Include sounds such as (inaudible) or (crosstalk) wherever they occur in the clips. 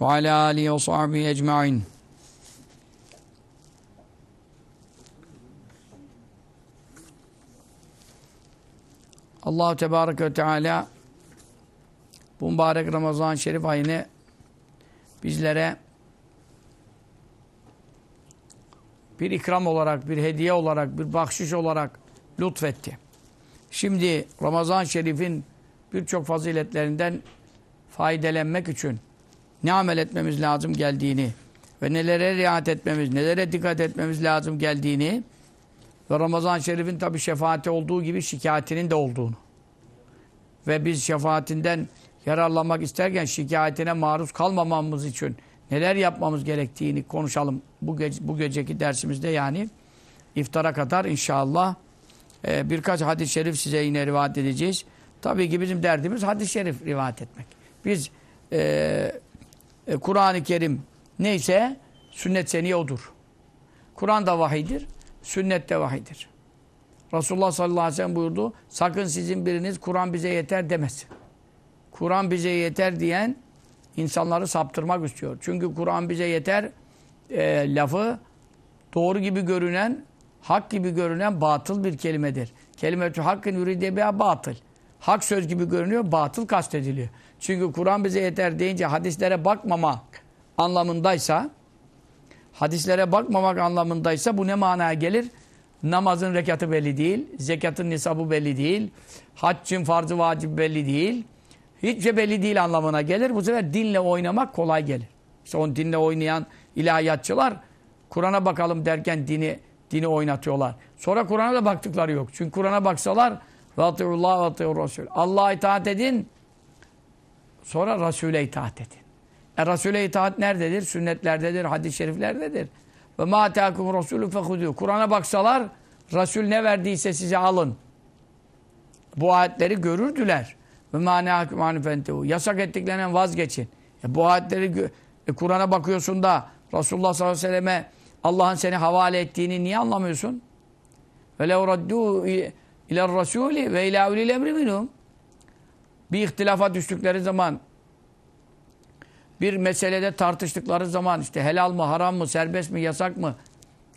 ve alâ âlihi ve sahbihi ecmaîn. Allah Tebarek ve Teala bu mübarek Ramazan Şerif ayını bizlere bir ikram olarak, bir hediye olarak, bir bahşiş olarak lütfetti. Şimdi Ramazan Şerif'in birçok faziletlerinden faydelenmek için ne amel etmemiz lazım geldiğini ve nelere riayet etmemiz, nelere dikkat etmemiz lazım geldiğini ve Ramazan-ı Şerif'in tabi şefaati olduğu gibi şikayetinin de olduğunu ve biz şefaatinden yararlanmak isterken şikayetine maruz kalmamamız için neler yapmamız gerektiğini konuşalım bu, gece, bu geceki dersimizde yani iftara kadar inşallah e, birkaç hadis-i şerif size yine rivayet edeceğiz. Tabii ki bizim derdimiz hadis-i şerif rivayet etmek. Biz e, e, Kur'an-ı Kerim neyse sünnet seniye odur. Kur'an da vahidir, sünnet de vahidir. Resulullah sallallahu aleyhi ve sellem buyurdu. Sakın sizin biriniz Kur'an bize yeter demesin. Kur'an bize yeter diyen insanları saptırmak istiyor. Çünkü Kur'an bize yeter e, lafı doğru gibi görünen, hak gibi görünen batıl bir kelimedir. Kelimetü hakkın üride batıl. Hak söz gibi görünüyor, batıl kastediliyor. Çünkü Kur'an bize yeter deyince hadislere bakmamak anlamındaysa hadislere bakmamak anlamındaysa bu ne manaya gelir? Namazın rekatı belli değil, zekatın nisabı belli değil, haccın farzı vacip belli değil. Hiçbir şey belli değil anlamına gelir. Bu sefer dinle oynamak kolay gelir. İşte on dinle oynayan ilahiyatçılar Kur'an'a bakalım derken dini dini oynatıyorlar. Sonra Kur'an'a da baktıkları yok. Çünkü Kur'an'a baksalar. Allah'a itaat edin. Sonra Resul'e itaat edin. E Resul'e itaat nerededir? Sünnetlerdedir, hadis-i şeriflerdedir. Ve ma atâkum Resulü fehudû. Kur'an'a baksalar Resul ne verdiyse size alın. Bu ayetleri görürdüler. Ve manâküm anifentehu. Yasak ettiklerinden vazgeçin. E bu ayetleri e, Kur'an'a bakıyorsun da Resulullah sallallahu aleyhi ve selleme Allah'ın seni havale ettiğini niye anlamıyorsun? Ve lev raddû ile rasûli ve ilâ ulil emri minhum. Bir ihtilafa düştükleri zaman bir meselede tartıştıkları zaman işte helal mı, haram mı, serbest mi, yasak mı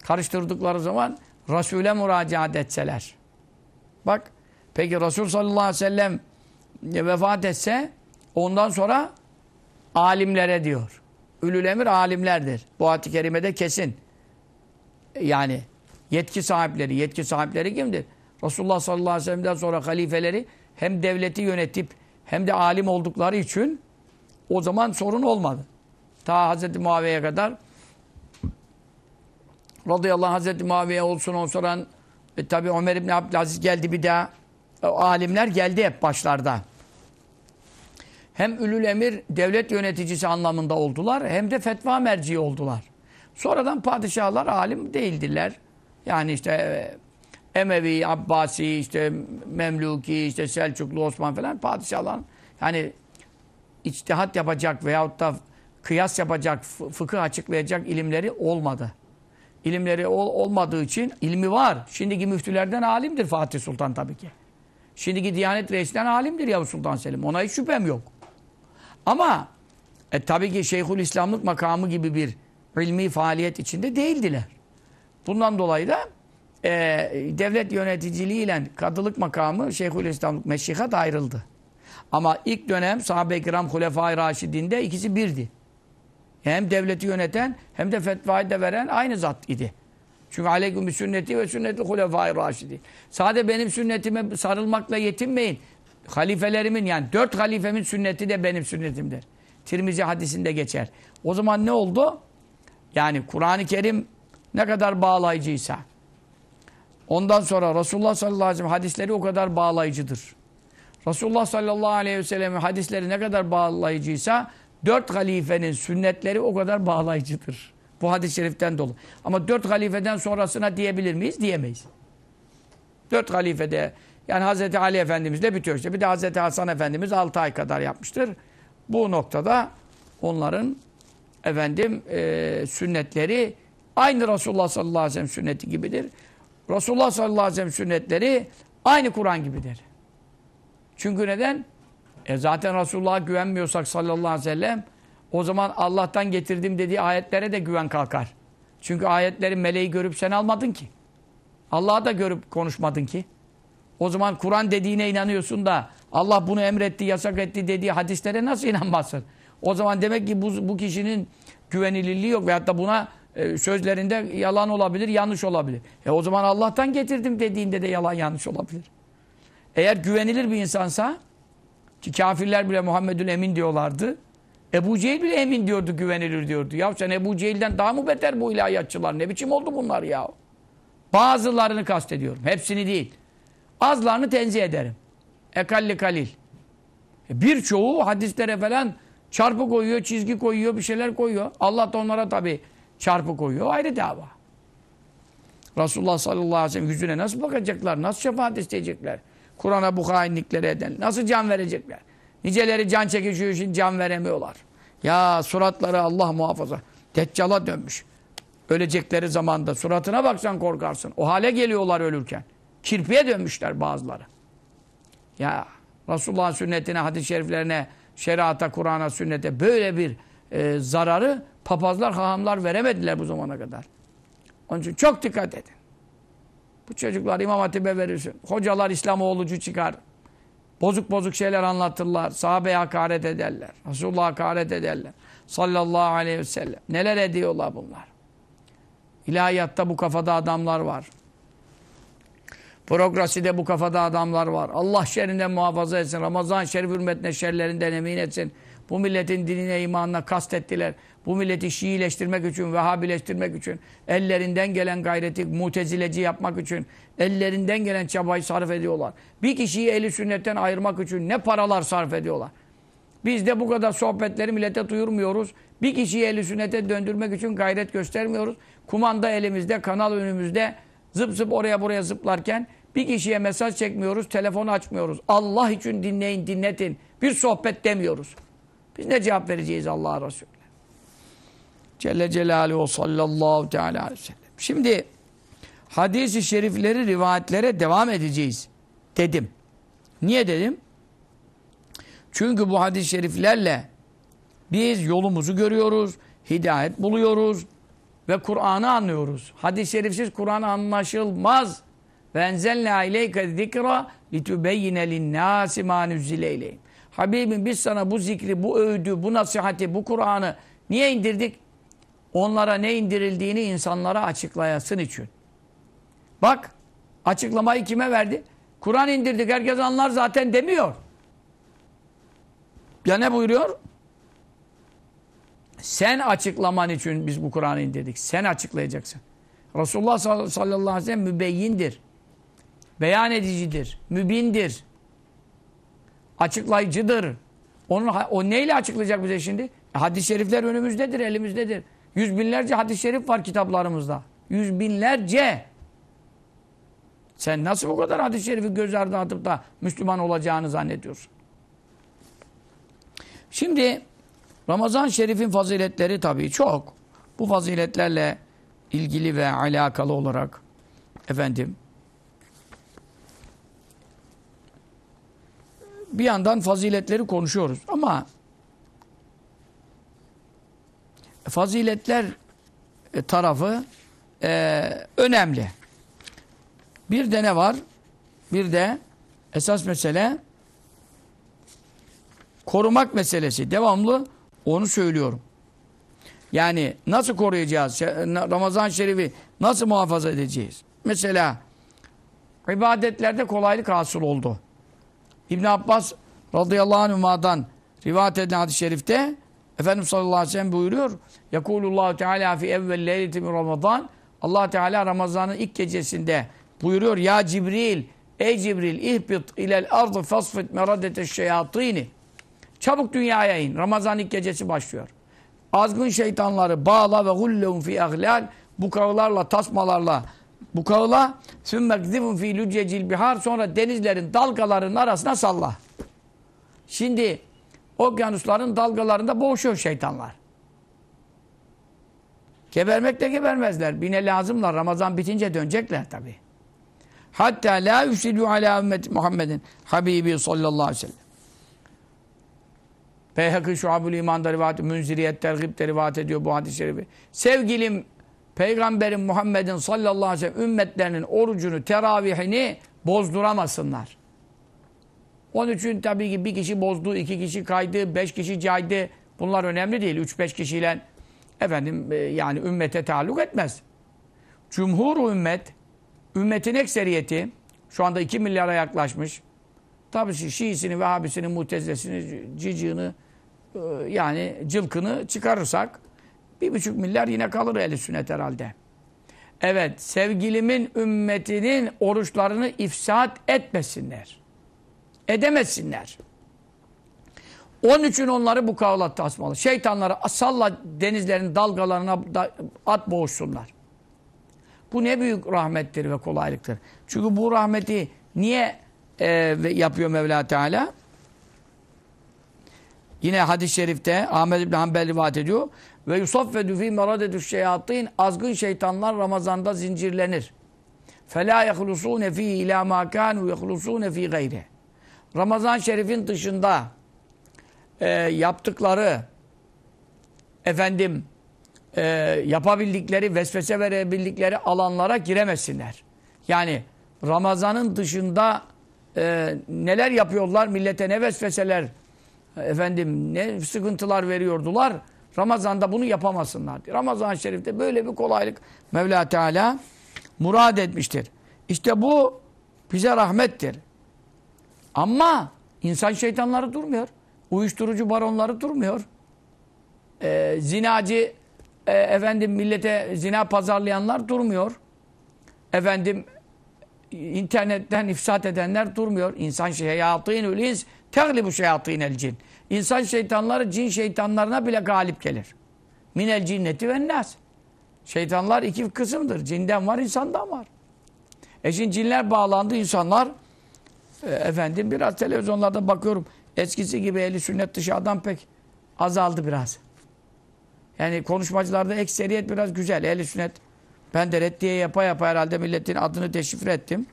karıştırdıkları zaman Resul'e müracaat etseler. Bak peki Resul sallallahu aleyhi ve sellem vefat etse ondan sonra alimlere diyor. Ülül emir alimlerdir. Bu ayet-i kerimede kesin. Yani yetki sahipleri. Yetki sahipleri kimdir? Resulullah sallallahu aleyhi ve sellem'den sonra halifeleri hem devleti yönetip hem de alim oldukları için o zaman sorun olmadı. Ta Hazreti Muaviye'ye kadar radıyallahu anh Hazreti Muaviye olsun on sonra e, tabi Ömer İbni Abdülaziz geldi bir daha. E, alimler geldi hep başlarda. Hem ülül emir devlet yöneticisi anlamında oldular hem de fetva merci oldular. Sonradan padişahlar alim değildiler. Yani işte e, Emevi, Abbasi, işte Memluki, işte Selçuklu, Osman falan padişahlar. Yani içtihat yapacak veyahut da kıyas yapacak, fıkıh açıklayacak ilimleri olmadı. İlimleri ol, olmadığı için ilmi var. Şimdiki müftülerden alimdir Fatih Sultan tabii ki. Şimdiki Diyanet Reisi'nden alimdir Yavuz Sultan Selim. Ona hiç şüphem yok. Ama e, tabii ki Şeyhül İslamlık makamı gibi bir ilmi faaliyet içinde değildiler. Bundan dolayı da e, devlet yöneticiliğiyle kadılık makamı Şeyhül İslamlık meşihat ayrıldı. Ama ilk dönem sahabe-i kiram Hulefai Raşidin'de ikisi birdi. Hem devleti yöneten hem de fetvayı da veren aynı zat idi. Çünkü aleyküm sünneti ve sünneti Hulefai Raşidin. Sadece benim sünnetime sarılmakla yetinmeyin. Halifelerimin yani dört halifemin sünneti de benim sünnetimdir. Tirmizi hadisinde geçer. O zaman ne oldu? Yani Kur'an-ı Kerim ne kadar bağlayıcıysa ondan sonra Resulullah sallallahu aleyhi ve sellem hadisleri o kadar bağlayıcıdır. Resulullah sallallahu aleyhi ve sellem'in hadisleri ne kadar bağlayıcıysa dört halifenin sünnetleri o kadar bağlayıcıdır. Bu hadis-i şeriften dolayı. Ama dört halifeden sonrasına diyebilir miyiz? Diyemeyiz. Dört halifede yani Hazreti Ali Efendimizle bitiyor işte. Bir de Hazreti Hasan Efendimiz altı ay kadar yapmıştır. Bu noktada onların efendim e, sünnetleri aynı Resulullah sallallahu aleyhi ve sellem sünneti gibidir. Resulullah sallallahu aleyhi ve sellem sünnetleri aynı Kur'an gibidir. Çünkü neden? E zaten Resulullah'a güvenmiyorsak sallallahu aleyhi ve sellem o zaman Allah'tan getirdim dediği ayetlere de güven kalkar. Çünkü ayetleri meleği görüp sen almadın ki. Allah'a da görüp konuşmadın ki. O zaman Kur'an dediğine inanıyorsun da Allah bunu emretti, yasak etti dediği hadislere nasıl inanmazsın? O zaman demek ki bu, bu kişinin güvenilirliği yok veyahut da buna e, sözlerinde yalan olabilir, yanlış olabilir. E o zaman Allah'tan getirdim dediğinde de yalan yanlış olabilir. Eğer güvenilir bir insansa ki kafirler bile Muhammedül Emin diyorlardı. Ebu Cehil bile emin diyordu, güvenilir diyordu. Ya sen Ebu Cehil'den daha mı beter bu ilahiyatçılar? Ne biçim oldu bunlar ya? Bazılarını kastediyorum. Hepsini değil. Azlarını tenzih ederim. Ekalli kalil. E Birçoğu hadislere falan çarpı koyuyor, çizgi koyuyor, bir şeyler koyuyor. Allah da onlara tabi çarpı koyuyor. Ayrı dava. Resulullah sallallahu aleyhi ve sellem yüzüne nasıl bakacaklar? Nasıl şefaat isteyecekler? Kur'an'a bu hainlikleri eden. Nasıl can verecekler? Niceleri can çekişiyor için can veremiyorlar. Ya suratları Allah muhafaza. Deccala dönmüş. Ölecekleri zamanda suratına baksan korkarsın. O hale geliyorlar ölürken. Kirpiye dönmüşler bazıları. Ya Resulullah'ın sünnetine, hadis-i şeriflerine, şeriata, Kur'an'a, sünnete böyle bir e, zararı papazlar, hahamlar veremediler bu zamana kadar. Onun için çok dikkat edin. Bu çocuklar İmam Hatip'e verirsin. Hocalar İslamoğlucu çıkar. Bozuk bozuk şeyler anlatırlar. Sahabeye hakaret ederler. Resulullah'a hakaret ederler. Sallallahu aleyhi ve sellem. Neler ediyorlar bunlar? İlahiyatta bu kafada adamlar var. Progreside bu kafada adamlar var. Allah şerrinden muhafaza etsin. Ramazan şerif hürmetine şerlerinden emin etsin. Bu milletin dinine, imanına kastettiler. Bu milleti Şiileştirmek için, Vehhabileştirmek için, ellerinden gelen gayreti mutezileci yapmak için, ellerinden gelen çabayı sarf ediyorlar. Bir kişiyi eli sünnetten ayırmak için ne paralar sarf ediyorlar. Biz de bu kadar sohbetleri millete duyurmuyoruz. Bir kişiyi eli sünnete döndürmek için gayret göstermiyoruz. Kumanda elimizde, kanal önümüzde zıp zıp oraya buraya zıplarken bir kişiye mesaj çekmiyoruz, telefonu açmıyoruz. Allah için dinleyin, dinletin. Bir sohbet demiyoruz. Biz ne cevap vereceğiz Allah'a Resulü? Celle Celaluhu sallallahu teala aleyhi ve sellem. Şimdi hadis-i şerifleri, rivayetlere devam edeceğiz dedim. Niye dedim? Çünkü bu hadis-i şeriflerle biz yolumuzu görüyoruz, hidayet buluyoruz ve Kur'an'ı anlıyoruz. Hadis-i şerifsiz Kur'an anlaşılmaz. İleyke zikra litübeyyine linnâsi mâ nüzzile ileyhim. Habibim biz sana bu zikri, bu öğüdü, bu nasihati, bu Kur'an'ı niye indirdik? Onlara ne indirildiğini insanlara açıklayasın için. Bak, açıklamayı kime verdi? Kur'an indirdik, herkes anlar zaten demiyor. Ya ne buyuruyor? Sen açıklaman için biz bu Kur'an'ı indirdik. Sen açıklayacaksın. Resulullah sallallahu aleyhi ve sellem mübeyyindir. Beyan edicidir. Mübindir. Açıklayıcıdır. Onun, o neyle açıklayacak bize şimdi? E, hadis-i şerifler önümüzdedir, elimizdedir. Yüz binlerce hadis-i şerif var kitaplarımızda. Yüz binlerce. Sen nasıl bu kadar hadis-i şerifi göz ardı atıp da Müslüman olacağını zannediyorsun? Şimdi Ramazan Şerif'in faziletleri tabii çok. Bu faziletlerle ilgili ve alakalı olarak efendim bir yandan faziletleri konuşuyoruz ama faziletler tarafı e, önemli. Bir de ne var? Bir de esas mesele korumak meselesi. Devamlı onu söylüyorum. Yani nasıl koruyacağız? Ramazan Şerif'i nasıl muhafaza edeceğiz? Mesela ibadetlerde kolaylık hasıl oldu. İbn Abbas radıyallahu anhuma'dan rivayet edilen hadis-i şerifte Efendimiz sallallahu aleyhi ve sellem buyuruyor. Yekulullahu Teala fi evvel leyleti min Ramazan. Allah Teala Ramazan'ın ilk gecesinde buyuruyor. Ya Cibril, ey Cibril ihbit ilel ardı fasfit meradete şeyatini. Çabuk dünyaya in. Ramazan ilk gecesi başlıyor. Azgın şeytanları bağla ve gullehum fi ahlal. Bu kağılarla, tasmalarla bu kağıla sümme gzifun fi lüccecil bihar sonra denizlerin dalgalarının arasına salla. Şimdi okyanusların dalgalarında boğuşuyor şeytanlar. Gebermek de gebermezler. Bine lazımlar. Ramazan bitince dönecekler tabi. Hatta la üfsidü ala ümmeti Muhammedin Habibi sallallahu aleyhi ve sellem. Beyhakı Şuab-ül İman'da rivayet, Münziriyet Tergib'de rivayet ediyor bu hadis-i şerifi. Sevgilim Peygamberin Muhammed'in sallallahu aleyhi ve sellem ümmetlerinin orucunu, teravihini bozduramasınlar. Onun için tabii ki bir kişi bozdu, iki kişi kaydı, beş kişi caydı. Bunlar önemli değil. Üç beş kişiyle efendim e, yani ümmete taalluk etmez. Cumhur ümmet, ümmetin ekseriyeti şu anda iki milyara yaklaşmış. Tabii Şiisini, Vehhabisini, Mutezilesini, cicığını e, yani cılkını çıkarırsak bir buçuk milyar yine kalır eli sünnet herhalde. Evet, sevgilimin ümmetinin oruçlarını ifsat etmesinler. Edemesinler. Onun için onları bu kavlat asmalı. Şeytanları salla denizlerin dalgalarına da, at boğuşsunlar. Bu ne büyük rahmettir ve kolaylıktır. Çünkü bu rahmeti niye e, yapıyor Mevla Teala? Yine hadis-i şerifte Ahmed İbni Hanbel rivayet ediyor. Ve yusaffedü fî meradedü şeyatîn azgın şeytanlar Ramazan'da zincirlenir. Felâ yehlusûne fî ilâ mâ kânû yehlusûne fî gayre. Ramazan şerifin dışında e, yaptıkları efendim e, yapabildikleri, vesvese verebildikleri alanlara giremesinler. Yani Ramazan'ın dışında e, neler yapıyorlar, millete ne vesveseler, efendim ne sıkıntılar veriyordular. Ramazan'da bunu yapamasınlar. Ramazan-ı Şerif'te böyle bir kolaylık Mevla Teala murad etmiştir. İşte bu bize rahmettir. Ama insan şeytanları durmuyor. Uyuşturucu baronları durmuyor. Ee, zinacı e, efendim millete zina pazarlayanlar durmuyor. Efendim internetten ifsat edenler durmuyor. İnsan şeyatînül ins teglibu şeyatînel cin. İnsan şeytanları cin şeytanlarına bile galip gelir. Minel cinneti ve nas. Şeytanlar iki kısımdır. Cinden var, insandan var. E şimdi cinler bağlandı, insanlar e, efendim biraz televizyonlarda bakıyorum. Eskisi gibi eli sünnet dışı adam pek azaldı biraz. Yani konuşmacılarda ekseriyet biraz güzel. Eli sünnet. Ben de reddiye yapa yapa herhalde milletin adını deşifre ettim.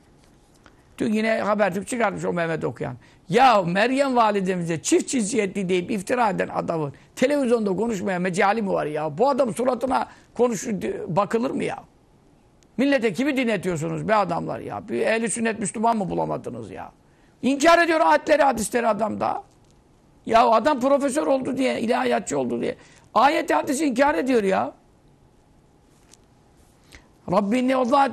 Dün yine Habertürk çıkartmış o Mehmet okuyan. Ya Meryem validemize çift cinsiyetli deyip iftira eden adamın televizyonda konuşmaya mecali mi var ya? Bu adam suratına konuş bakılır mı ya? Millete kimi dinletiyorsunuz be adamlar ya? Bir ehli sünnet Müslüman mı bulamadınız ya? İnkar ediyor ayetleri, hadisleri adam da. Ya adam profesör oldu diye, ilahiyatçı oldu diye. Ayet hadisi inkar ediyor ya. Rabbinni Allah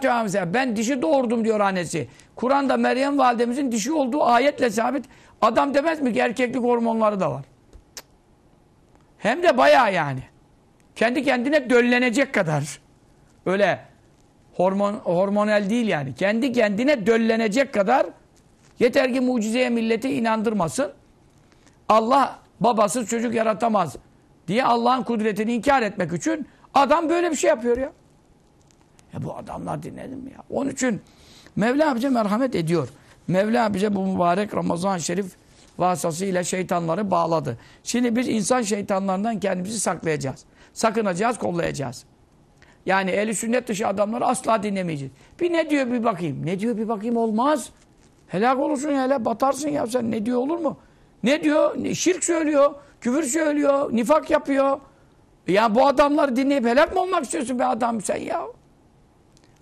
Ben dişi doğurdum diyor annesi. Kur'an'da Meryem validemizin dişi olduğu ayetle sabit. Adam demez mi ki erkeklik hormonları da var. Hem de bayağı yani. Kendi kendine döllenecek kadar. Öyle hormon hormonal değil yani. Kendi kendine döllenecek kadar yeter ki mucizeye milleti inandırmasın. Allah babasız çocuk yaratamaz diye Allah'ın kudretini inkar etmek için adam böyle bir şey yapıyor ya. Ya bu adamlar dinledim ya. Onun için Mevla bize merhamet ediyor. Mevla bize bu mübarek Ramazan-ı Şerif vasıtasıyla şeytanları bağladı. Şimdi biz insan şeytanlarından kendimizi saklayacağız. Sakınacağız, kollayacağız. Yani eli sünnet dışı adamları asla dinlemeyeceğiz. Bir ne diyor bir bakayım. Ne diyor bir bakayım olmaz. Helak olursun ya hele batarsın ya sen ne diyor olur mu? Ne diyor? Şirk söylüyor, küfür söylüyor, nifak yapıyor. Ya bu adamları dinleyip helak mı olmak istiyorsun be adam sen ya?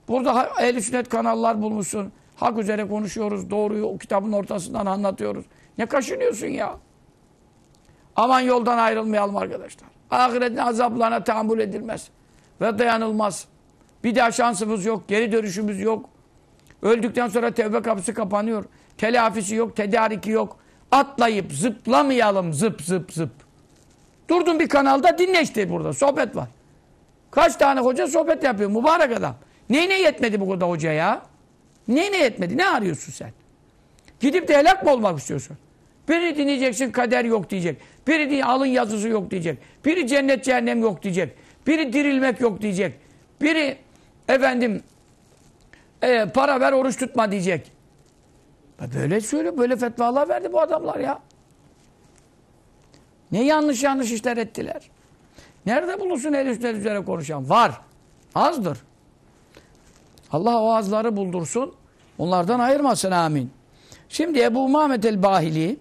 Burada ehl sünnet kanallar bulmuşsun. Hak üzere konuşuyoruz. Doğruyu o kitabın ortasından anlatıyoruz. Ne kaşınıyorsun ya? Aman yoldan ayrılmayalım arkadaşlar. Ahiretin azaplarına tahammül edilmez. Ve dayanılmaz. Bir daha şansımız yok. Geri dönüşümüz yok. Öldükten sonra tevbe kapısı kapanıyor. Telafisi yok, tedariki yok. Atlayıp zıplamayalım zıp zıp zıp. Durdun bir kanalda dinle işte burada. Sohbet var. Kaç tane hoca sohbet yapıyor. Mübarek adam. Neyine yetmedi bu kadar hoca ya? Neyine yetmedi? Ne arıyorsun sen? Gidip de helak mı olmak istiyorsun? Biri dinleyeceksin kader yok diyecek. Biri diye alın yazısı yok diyecek. Biri cennet cehennem yok diyecek. Biri dirilmek yok diyecek. Biri efendim e, para ver oruç tutma diyecek. Böyle söyle böyle fetvalar verdi bu adamlar ya. Ne yanlış yanlış işler ettiler. Nerede bulursun el üstler üzere konuşan? Var. Azdır. Allah o azları buldursun. Onlardan ayırmasın amin. Şimdi Ebu Muhammed el-Bahili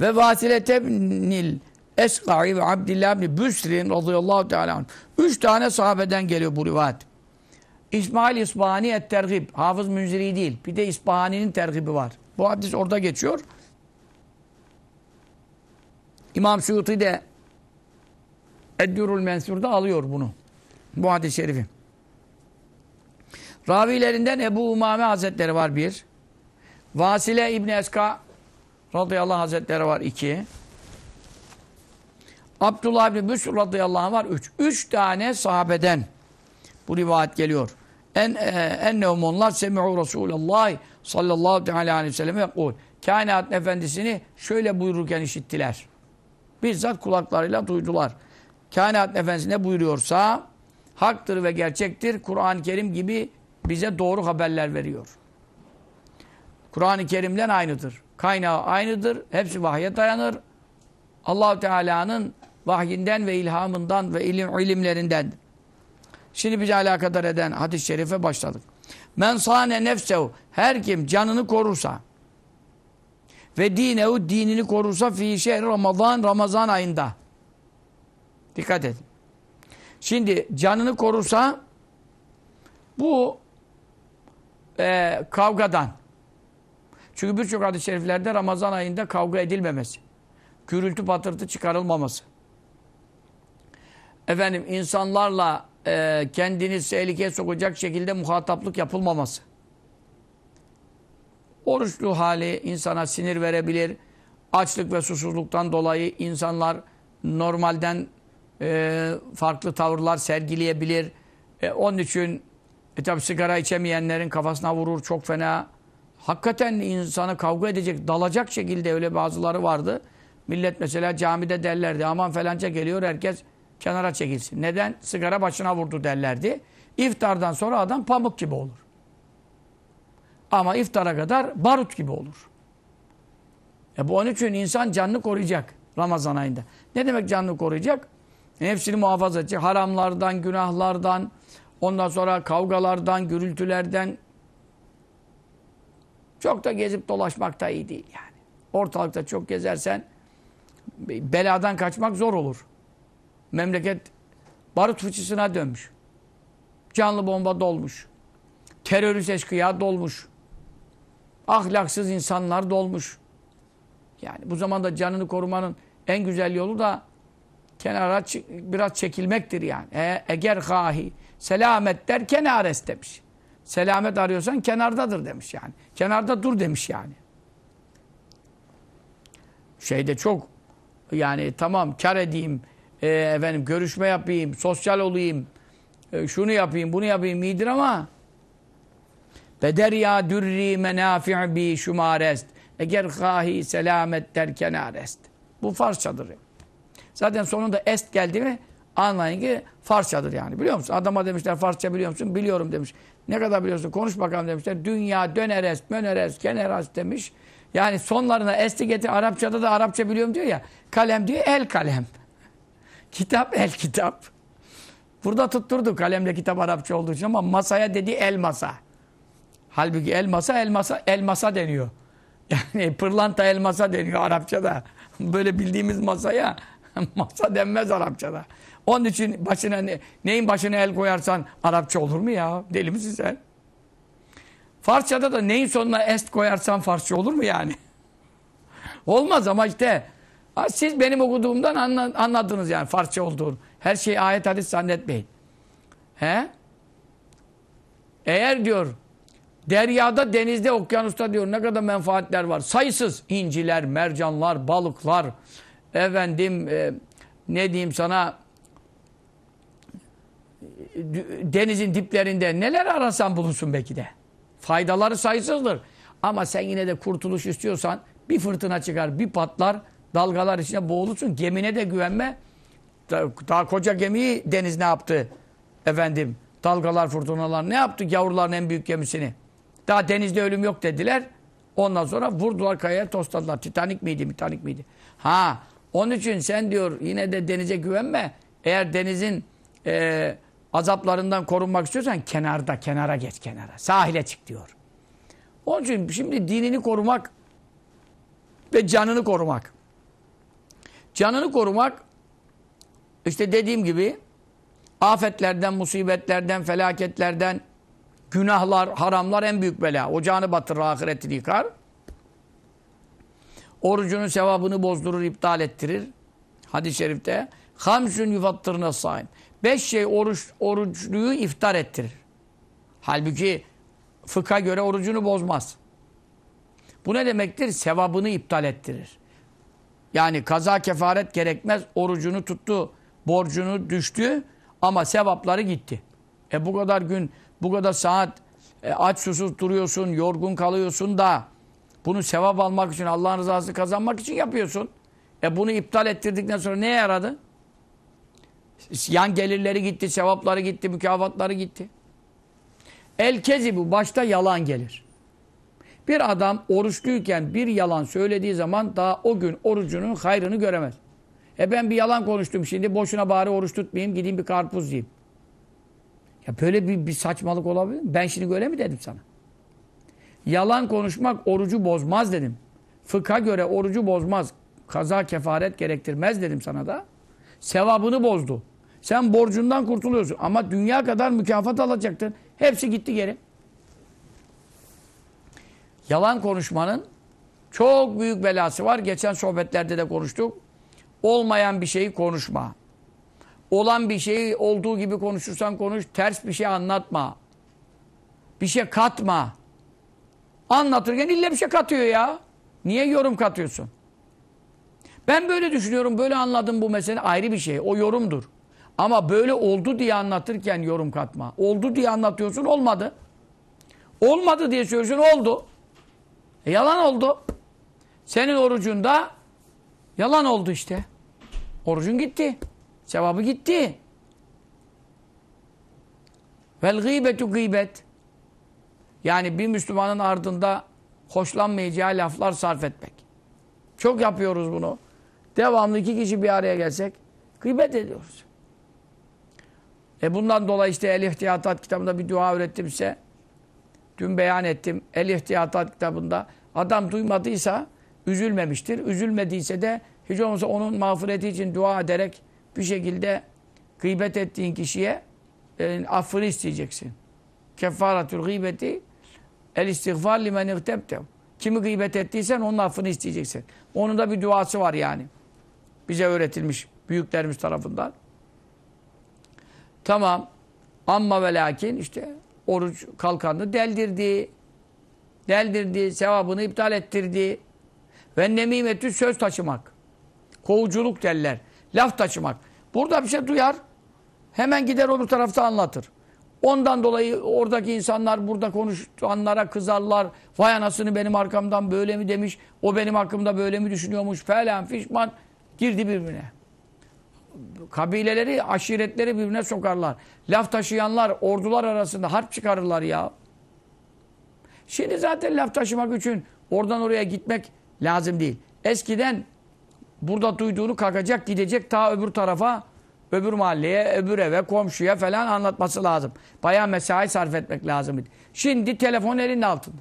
ve Vasilete binil Esqa'i ve Abdillah bin Büsrin radıyallahu teala. Üç tane sahabeden geliyor bu rivayet. İsmail İsbahani et-Tergib. Hafız Münziri değil. Bir de İsbahani'nin tergibi var. Bu hadis orada geçiyor. İmam Suyuti de Eddürül Mensur'da alıyor bunu. Bu hadis-i şerifi. Ravilerinden Ebu Umame Hazretleri var bir. Vasile İbni Eska radıyallahu hazretleri var iki. Abdullah İbni Büsr radıyallahu var üç. Üç tane sahabeden bu rivayet geliyor. En e, ennehum onlar semi'u Resulullah sallallahu aleyhi ve sellem yakul. Kainat efendisini şöyle buyururken işittiler. Bizzat kulaklarıyla duydular. Kainat efendisi ne buyuruyorsa haktır ve gerçektir. Kur'an-ı Kerim gibi bize doğru haberler veriyor. Kur'an-ı Kerim'den aynıdır. Kaynağı aynıdır. Hepsi vahye dayanır. allah Teala'nın vahyinden ve ilhamından ve ilim, ilimlerinden. Şimdi bize alakadar eden hadis-i şerife başladık. Men sane nefsehu her kim canını korursa ve dinehu dinini korursa fi şehri Ramazan Ramazan ayında. Dikkat edin. Şimdi canını korursa bu e, kavgadan. Çünkü birçok hadis-i şeriflerde Ramazan ayında kavga edilmemesi. Gürültü patırtı çıkarılmaması. Efendim insanlarla e, kendini tehlikeye sokacak şekilde muhataplık yapılmaması. Oruçlu hali insana sinir verebilir. Açlık ve susuzluktan dolayı insanlar normalden e, farklı tavırlar sergileyebilir. E, onun için e tabi sigara içemeyenlerin kafasına vurur çok fena. Hakikaten insanı kavga edecek, dalacak şekilde öyle bazıları vardı. Millet mesela camide derlerdi aman falanca geliyor herkes kenara çekilsin. Neden? Sigara başına vurdu derlerdi. İftardan sonra adam pamuk gibi olur. Ama iftara kadar barut gibi olur. E bu onun için insan canını koruyacak Ramazan ayında. Ne demek canını koruyacak? Nefsini muhafaza edecek. Haramlardan, günahlardan, ondan sonra kavgalardan, gürültülerden çok da gezip dolaşmak da iyi değil yani. Ortalıkta çok gezersen beladan kaçmak zor olur. Memleket barut fıçısına dönmüş. Canlı bomba dolmuş. Terörist eşkıya dolmuş. Ahlaksız insanlar dolmuş. Yani bu zamanda canını korumanın en güzel yolu da kenara biraz çekilmektir yani. E, eğer gahi selamet der kenares demiş. Selamet arıyorsan kenardadır demiş yani. Kenarda dur demiş yani. Şeyde çok yani tamam kar edeyim, e, efendim görüşme yapayım, sosyal olayım, e, şunu yapayım, bunu yapayım iyidir ama Bederya dürri menafi' bi şumarest. Eğer gahi selamet derken arest. Bu Farsçadır. Zaten sonunda est geldi mi anlayın ki Farsçadır yani. Biliyor musun? Adama demişler Farsça biliyor musun? Biliyorum demiş. Ne kadar biliyorsun? Konuş bakalım demişler. Dünya dönerest, mönerest, kenerest demiş. Yani sonlarına esti getir. Arapçada da Arapça biliyorum diyor ya. Kalem diyor el kalem. (laughs) Kitap el kitap. Burada tutturdu kalemle kitap Arapça olduğu için ama masaya dedi el masa. Halbuki elmasa elmasa elmasa deniyor. (laughs) Yani pırlanta elmasa deniyor Arapçada. Böyle bildiğimiz masaya (laughs) masa denmez Arapçada. Onun için başına ne, neyin başına el koyarsan Arapça olur mu ya? Deli misin sen? Farsçada da neyin sonuna est koyarsan Farsça olur mu yani? (laughs) Olmaz ama işte siz benim okuduğumdan anladınız yani Farsça olduğunu. Her şeyi ayet hadis zannetmeyin. He? Eğer diyor Deryada, denizde, okyanusta diyor ne kadar menfaatler var. Sayısız inciler, mercanlar, balıklar, efendim e, ne diyeyim sana denizin diplerinde neler arasan bulunsun belki de. Faydaları sayısızdır. Ama sen yine de kurtuluş istiyorsan Bir fırtına çıkar, bir patlar, dalgalar içine boğulursun. Gemine de güvenme. Da- Daha koca gemiyi deniz ne yaptı? Efendim, dalgalar, fırtınalar ne yaptı? Yavruların en büyük gemisini. Daha denizde ölüm yok dediler. Ondan sonra vurdular kayaya tosladılar. Titanik miydi, Titanik miydi? Ha, onun için sen diyor yine de denize güvenme. Eğer denizin e, azaplarından korunmak istiyorsan kenarda, kenara geç kenara. Sahile çık diyor. Onun için şimdi dinini korumak ve canını korumak. Canını korumak işte dediğim gibi afetlerden, musibetlerden, felaketlerden, günahlar, haramlar en büyük bela. Ocağını batırır, ahiretini yıkar. Orucunun sevabını bozdurur, iptal ettirir. Hadis-i şerifte hamsün yufattırına saim. Beş şey oruç, oruçluyu iftar ettirir. Halbuki fıkha göre orucunu bozmaz. Bu ne demektir? Sevabını iptal ettirir. Yani kaza kefaret gerekmez. Orucunu tuttu, borcunu düştü ama sevapları gitti. E bu kadar gün, bu kadar saat e, aç susuz duruyorsun, yorgun kalıyorsun da bunu sevap almak için, Allah'ın rızasını kazanmak için yapıyorsun. E bunu iptal ettirdikten sonra neye yaradı? Yan gelirleri gitti, sevapları gitti, mükafatları gitti. El bu başta yalan gelir. Bir adam oruçluyken bir yalan söylediği zaman daha o gün orucunun hayrını göremez. E ben bir yalan konuştum şimdi boşuna bari oruç tutmayayım gideyim bir karpuz yiyeyim. Ya böyle bir, bir saçmalık olabilir mi? Ben şimdi öyle mi dedim sana? Yalan konuşmak orucu bozmaz dedim. Fıkha göre orucu bozmaz. Kaza kefaret gerektirmez dedim sana da. Sevabını bozdu. Sen borcundan kurtuluyorsun. Ama dünya kadar mükafat alacaktın. Hepsi gitti geri. Yalan konuşmanın çok büyük belası var. Geçen sohbetlerde de konuştuk. Olmayan bir şeyi konuşma. Olan bir şeyi olduğu gibi konuşursan konuş. Ters bir şey anlatma. Bir şey katma. Anlatırken illa bir şey katıyor ya. Niye yorum katıyorsun? Ben böyle düşünüyorum, böyle anladım bu mesele ayrı bir şey. O yorumdur. Ama böyle oldu diye anlatırken yorum katma. Oldu diye anlatıyorsun, olmadı. Olmadı diye söylüyorsun, oldu. E, yalan oldu. Senin orucunda yalan oldu işte. Orucun gitti. Sevabı gitti. Vel gıybetu gıybet. Yani bir Müslümanın ardında hoşlanmayacağı laflar sarf etmek. Çok yapıyoruz bunu. Devamlı iki kişi bir araya gelsek gıybet ediyoruz. E bundan dolayı işte El İhtiyatat kitabında bir dua öğrettim size. Dün beyan ettim. El İhtiyatat kitabında adam duymadıysa üzülmemiştir. Üzülmediyse de hiç olmazsa onun mağfireti için dua ederek bir şekilde gıybet ettiğin kişiye e, affını isteyeceksin. Kefaratül gıybeti el istiğfar limen ihtebtev. Kimi gıybet ettiysen onun affını isteyeceksin. Onun da bir duası var yani. Bize öğretilmiş büyüklerimiz tarafından. Tamam. Amma ve lakin işte oruç kalkanını deldirdi. Deldirdi. Sevabını iptal ettirdi. Ve nemimetü söz taşımak. Kovuculuk derler. Laf taşımak. Burada bir şey duyar. Hemen gider öbür tarafta anlatır. Ondan dolayı oradaki insanlar burada konuşanlara kızarlar. Vay anasını benim arkamdan böyle mi demiş. O benim hakkımda böyle mi düşünüyormuş falan fişman. Girdi birbirine. Kabileleri, aşiretleri birbirine sokarlar. Laf taşıyanlar ordular arasında harp çıkarırlar ya. Şimdi zaten laf taşımak için oradan oraya gitmek lazım değil. Eskiden burada duyduğunu kalkacak gidecek ta öbür tarafa öbür mahalleye, öbür eve, komşuya falan anlatması lazım. Bayağı mesai sarf etmek lazım. Şimdi telefon elinin altında.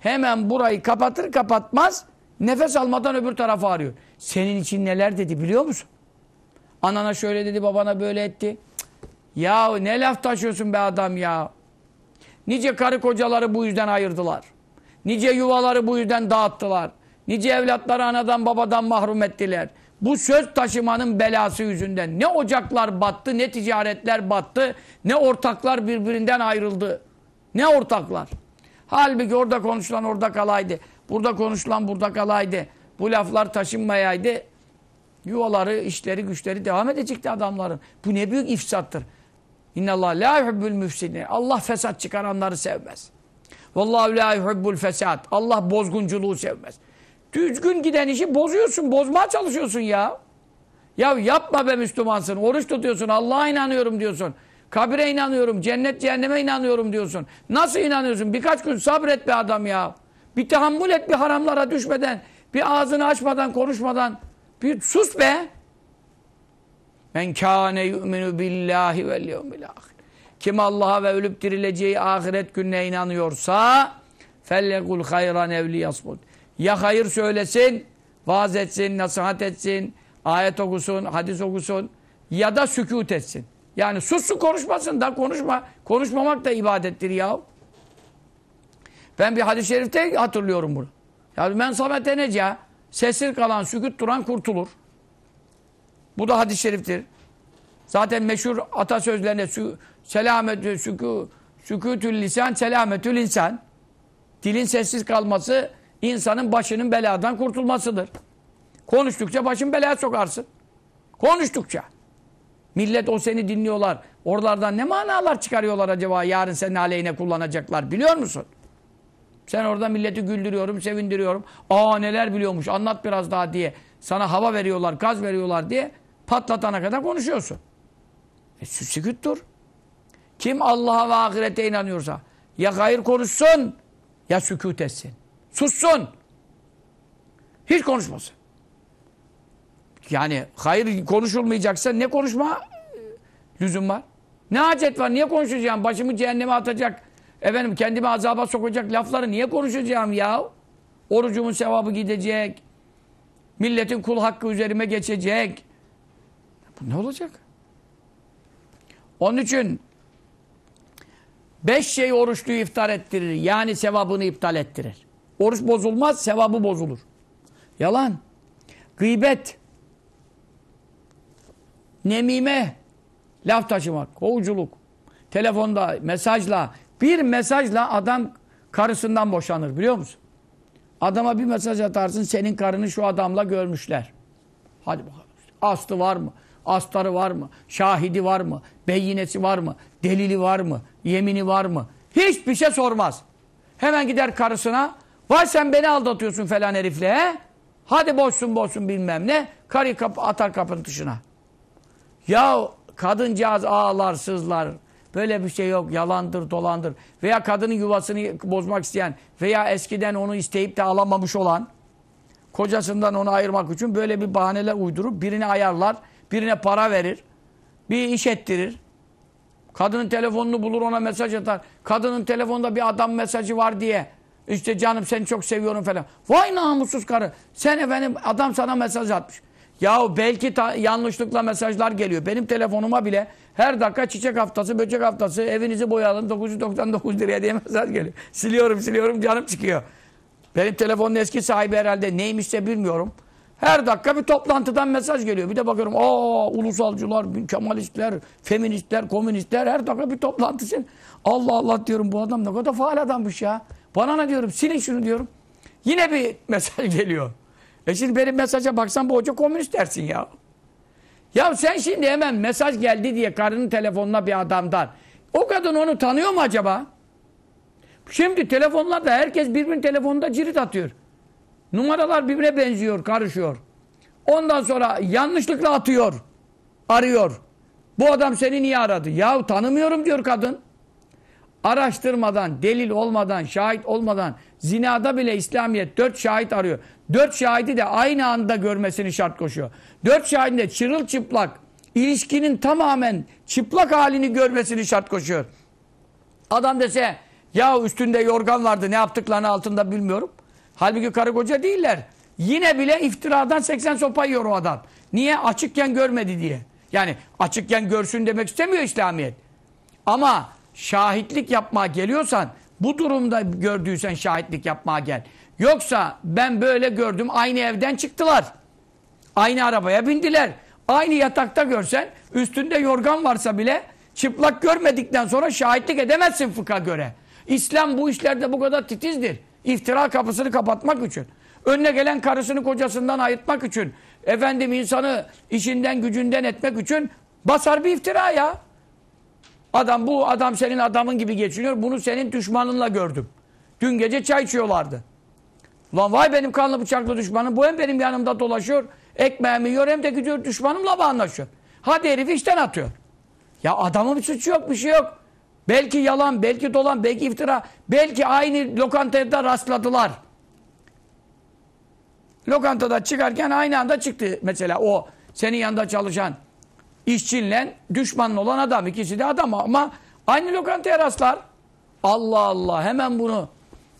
Hemen burayı kapatır kapatmaz nefes almadan öbür tarafa arıyor. Senin için neler dedi biliyor musun? Anana şöyle dedi, babana böyle etti. Ya ne laf taşıyorsun be adam ya. Nice karı kocaları bu yüzden ayırdılar. Nice yuvaları bu yüzden dağıttılar. Nice evlatları anadan babadan mahrum ettiler. Bu söz taşımanın belası yüzünden ne ocaklar battı, ne ticaretler battı, ne ortaklar birbirinden ayrıldı. Ne ortaklar. Halbuki orada konuşulan orada kalaydı. Burada konuşulan burada kalaydı. Bu laflar taşınmayaydı. Yuvaları, işleri, güçleri devam edecekti adamların. Bu ne büyük ifsattır. İnnallah la yuhibbul müfsidin. Allah fesat çıkaranları sevmez. Vallahu la yuhibbul fesat. Allah bozgunculuğu sevmez. Düzgün giden işi bozuyorsun, bozmaya çalışıyorsun ya. Ya yapma be Müslümansın. Oruç tutuyorsun, Allah'a inanıyorum diyorsun. Kabire inanıyorum, cennet cehenneme inanıyorum diyorsun. Nasıl inanıyorsun? Birkaç gün sabret be adam ya. Bir tahammül et bir haramlara düşmeden, bir ağzını açmadan, konuşmadan. Bir sus be. Men kâne yu'minu billahi vel yevmil ahir. Kim Allah'a ve ölüp dirileceği ahiret gününe inanıyorsa fellekul hayran evli yasmut. Ya hayır söylesin, vaaz etsin, nasihat etsin, ayet okusun, hadis okusun ya da sükut etsin. Yani sussun konuşmasın da konuşma. Konuşmamak da ibadettir ya. Ben bir hadis-i şerifte hatırlıyorum bunu. Ya men samete neca sessiz kalan, sükut duran kurtulur. Bu da hadis-i şeriftir. Zaten meşhur atasözlerine selametü sükû sükûtül lisan selametül insan. Dilin sessiz kalması insanın başının beladan kurtulmasıdır. Konuştukça başın belaya sokarsın. Konuştukça. Millet o seni dinliyorlar. Oralardan ne manalar çıkarıyorlar acaba yarın senin aleyhine kullanacaklar biliyor musun? Sen orada milleti güldürüyorum, sevindiriyorum. Aa neler biliyormuş anlat biraz daha diye. Sana hava veriyorlar, gaz veriyorlar diye patlatana kadar konuşuyorsun. E, sükut dur. Kim Allah'a ve ahirete inanıyorsa ya hayır konuşsun ya sükut etsin. Sussun. Hiç konuşmasın. Yani hayır konuşulmayacaksa ne konuşma e, lüzum var? Ne hacet var? Niye konuşacağım? Başımı cehenneme atacak, efendim kendimi azaba sokacak lafları niye konuşacağım ya? Orucumun sevabı gidecek. Milletin kul hakkı üzerime geçecek. Bu ne olacak? Onun için beş şey oruçluyu iftar ettirir. Yani sevabını iptal ettirir. Oruç bozulmaz, sevabı bozulur. Yalan. Gıybet. Nemime. Laf taşımak. Kovuculuk. Telefonda, mesajla. Bir mesajla adam karısından boşanır biliyor musun? Adama bir mesaj atarsın senin karını şu adamla görmüşler. Hadi bakalım. Aslı var mı? Astarı var mı? Şahidi var mı? Beyinesi var mı? Delili var mı? Yemini var mı? Hiçbir şey sormaz. Hemen gider karısına. Vay sen beni aldatıyorsun falan herifle he? Hadi boşsun boşsun bilmem ne. Karı kapı, atar kapının dışına. Ya kadıncağız ağlar sızlar. Böyle bir şey yok. Yalandır, dolandır. Veya kadının yuvasını bozmak isteyen veya eskiden onu isteyip de alamamış olan kocasından onu ayırmak için böyle bir bahaneler uydurup birini ayarlar, birine para verir, bir iş ettirir. Kadının telefonunu bulur ona mesaj atar. Kadının telefonda bir adam mesajı var diye işte canım seni çok seviyorum falan. Vay namussuz karı. Sen efendim adam sana mesaj atmış. Yahu belki yanlışlıkla mesajlar geliyor. Benim telefonuma bile her dakika çiçek haftası, böcek haftası, evinizi boyalım 999 liraya diye mesaj geliyor. Siliyorum siliyorum canım çıkıyor. Benim telefonun eski sahibi herhalde neymişse bilmiyorum. Her dakika bir toplantıdan mesaj geliyor. Bir de bakıyorum aa ulusalcılar, kemalistler, feministler, komünistler her dakika bir toplantı. Allah Allah diyorum bu adam ne kadar faal adammış ya. Bana ne diyorum silin şunu diyorum. Yine bir mesaj (laughs) geliyor. E şimdi benim mesaja baksan bu hoca komünist dersin ya. Ya sen şimdi hemen mesaj geldi diye karının telefonuna bir adamdan. O kadın onu tanıyor mu acaba? Şimdi telefonlarda herkes birbirinin telefonunda cirit atıyor. Numaralar birbirine benziyor, karışıyor. Ondan sonra yanlışlıkla atıyor, arıyor. Bu adam seni niye aradı? Yahu tanımıyorum diyor kadın. Araştırmadan, delil olmadan, şahit olmadan zinada bile İslamiyet dört şahit arıyor. Dört şahidi de aynı anda görmesini şart koşuyor. Dört şahidin de çırılçıplak, ilişkinin tamamen çıplak halini görmesini şart koşuyor. Adam dese ya üstünde yorgan vardı ne yaptıklarını altında bilmiyorum. Halbuki karı koca değiller. Yine bile iftiradan 80 sopa yiyor o adam. Niye? Açıkken görmedi diye. Yani açıkken görsün demek istemiyor İslamiyet. Ama şahitlik yapmaya geliyorsan bu durumda gördüysen şahitlik yapmaya gel. Yoksa ben böyle gördüm aynı evden çıktılar. Aynı arabaya bindiler. Aynı yatakta görsen üstünde yorgan varsa bile çıplak görmedikten sonra şahitlik edemezsin fıkha göre. İslam bu işlerde bu kadar titizdir. İftira kapısını kapatmak için. Önüne gelen karısını kocasından ayırtmak için. Efendim insanı işinden gücünden etmek için basar bir iftira ya. Adam bu adam senin adamın gibi geçiniyor. Bunu senin düşmanınla gördüm. Dün gece çay içiyorlardı. Ulan vay benim kanlı bıçaklı düşmanım. Bu hem benim yanımda dolaşıyor. Ekmeğimi yiyor hem de gidiyor düşmanımla bağlanlaşıyor. Hadi herifi işten atıyor. Ya adamın bir suçu yok bir şey yok. Belki yalan, belki dolan, belki iftira. Belki aynı lokantada rastladılar. Lokantada çıkarken aynı anda çıktı mesela o senin yanında çalışan işçinle düşmanın olan adam. ikisi de adam ama aynı lokantaya rastlar. Allah Allah hemen bunu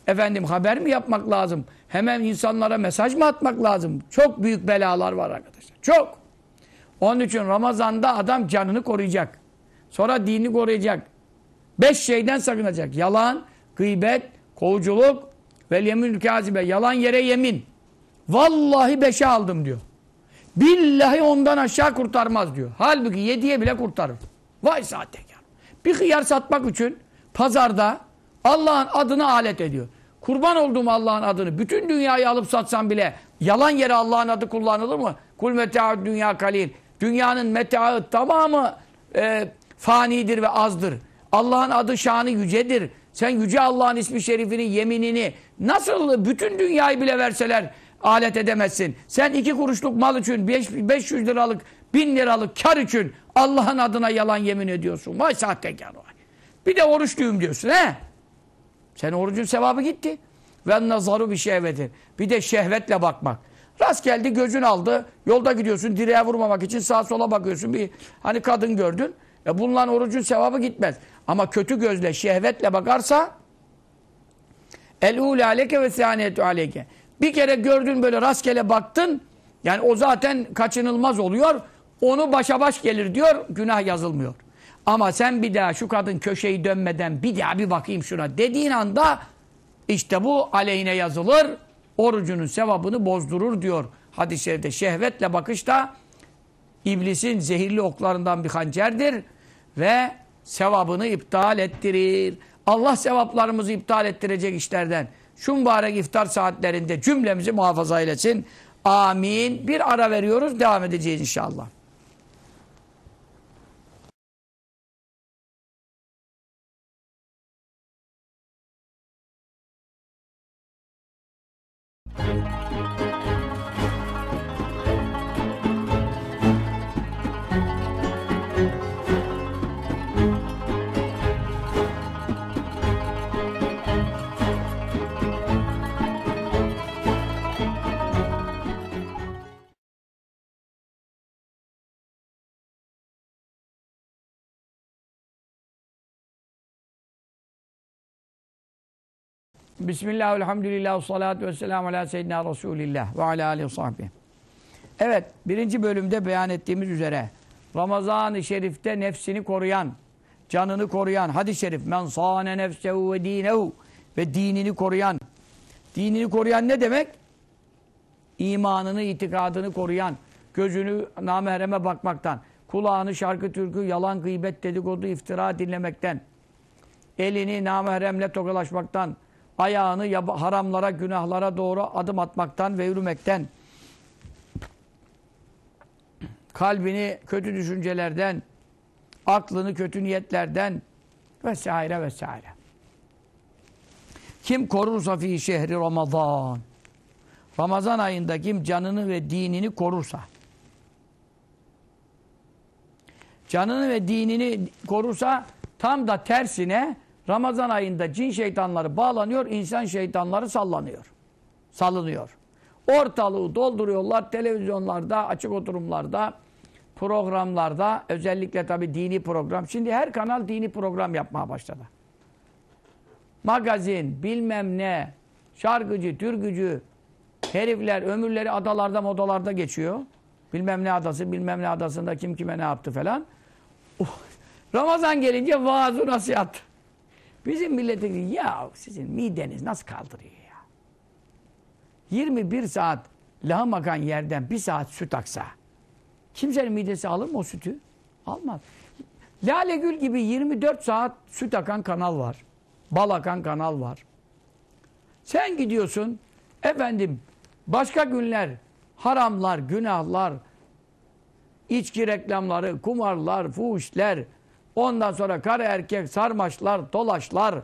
efendim haber mi yapmak lazım? Hemen insanlara mesaj mı atmak lazım? Çok büyük belalar var arkadaşlar. Çok. Onun için Ramazan'da adam canını koruyacak. Sonra dinini koruyacak. Beş şeyden sakınacak. Yalan, gıybet, kovuculuk ve yemin kazibe. Yalan yere yemin. Vallahi beşe aldım diyor. Billahi ondan aşağı kurtarmaz diyor. Halbuki yediye bile kurtarır. Vay sahtekar. Bir hıyar satmak için pazarda Allah'ın adını alet ediyor. Kurban olduğum Allah'ın adını bütün dünyayı alıp satsan bile yalan yere Allah'ın adı kullanılır mı? Kul meta'ud dünya kalil. Dünyanın metaı tamamı e, fanidir ve azdır. Allah'ın adı şanı yücedir. Sen yüce Allah'ın ismi şerifini, yeminini nasıl bütün dünyayı bile verseler alet edemezsin. Sen iki kuruşluk mal için, beş, 500 liralık, bin liralık kar için Allah'ın adına yalan yemin ediyorsun. Vay sahtekar vay. Bir de oruçluyum diyorsun he. Sen orucun sevabı gitti. Ve nazaru bir şehvetin. Bir de şehvetle bakmak. Rast geldi gözün aldı. Yolda gidiyorsun direğe vurmamak için sağa sola bakıyorsun. Bir hani kadın gördün. E bundan orucun sevabı gitmez. Ama kötü gözle şehvetle bakarsa el ule aleke ve sâniyetu aleyke. Bir kere gördün böyle rastgele baktın. Yani o zaten kaçınılmaz oluyor. Onu başa baş gelir diyor. Günah yazılmıyor. Ama sen bir daha şu kadın köşeyi dönmeden bir daha bir bakayım şuna dediğin anda işte bu aleyhine yazılır. Orucunun sevabını bozdurur diyor. Hadis-i şerifte şehvetle bakış da iblisin zehirli oklarından bir hançerdir ve sevabını iptal ettirir. Allah sevaplarımızı iptal ettirecek işlerden şu mübarek iftar saatlerinde cümlemizi muhafaza eylesin. Amin. Bir ara veriyoruz. Devam edeceğiz inşallah. Bismillah, elhamdülillah, salatu vesselamu ala seyyidina Resulillah ve ala aleyhi sahbihi. Evet, birinci bölümde beyan ettiğimiz üzere Ramazan-ı Şerif'te nefsini koruyan, canını koruyan, hadis-i şerif, men sâne nefsehu ve dînehu ve dinini koruyan. Dinini koruyan ne demek? İmanını, itikadını koruyan, gözünü namahreme bakmaktan, kulağını şarkı türkü, yalan, gıybet, dedikodu, iftira dinlemekten, elini namahremle tokalaşmaktan, ayağını haramlara, günahlara doğru adım atmaktan ve yürümekten, kalbini kötü düşüncelerden, aklını kötü niyetlerden vesaire vesaire. Kim korursa fi şehri Ramazan. Ramazan ayında kim canını ve dinini korursa. Canını ve dinini korursa tam da tersine Ramazan ayında cin şeytanları bağlanıyor, insan şeytanları sallanıyor. Salınıyor. Ortalığı dolduruyorlar televizyonlarda, açık oturumlarda, programlarda, özellikle tabii dini program. Şimdi her kanal dini program yapmaya başladı. Magazin, bilmem ne, şarkıcı, türkücü, herifler, ömürleri adalarda modalarda geçiyor. Bilmem ne adası, bilmem ne adasında kim kime ne yaptı falan. Ramazan gelince vaazı nasihat. Bizim millete ya sizin mideniz nasıl kaldırıyor ya? 21 saat lahım akan yerden bir saat süt aksa kimsenin midesi alır mı o sütü? Almaz. Lale Gül gibi 24 saat süt akan kanal var. Bal akan kanal var. Sen gidiyorsun efendim başka günler haramlar, günahlar, içki reklamları, kumarlar, fuhuşler, Ondan sonra kara erkek sarmaşlar, dolaşlar.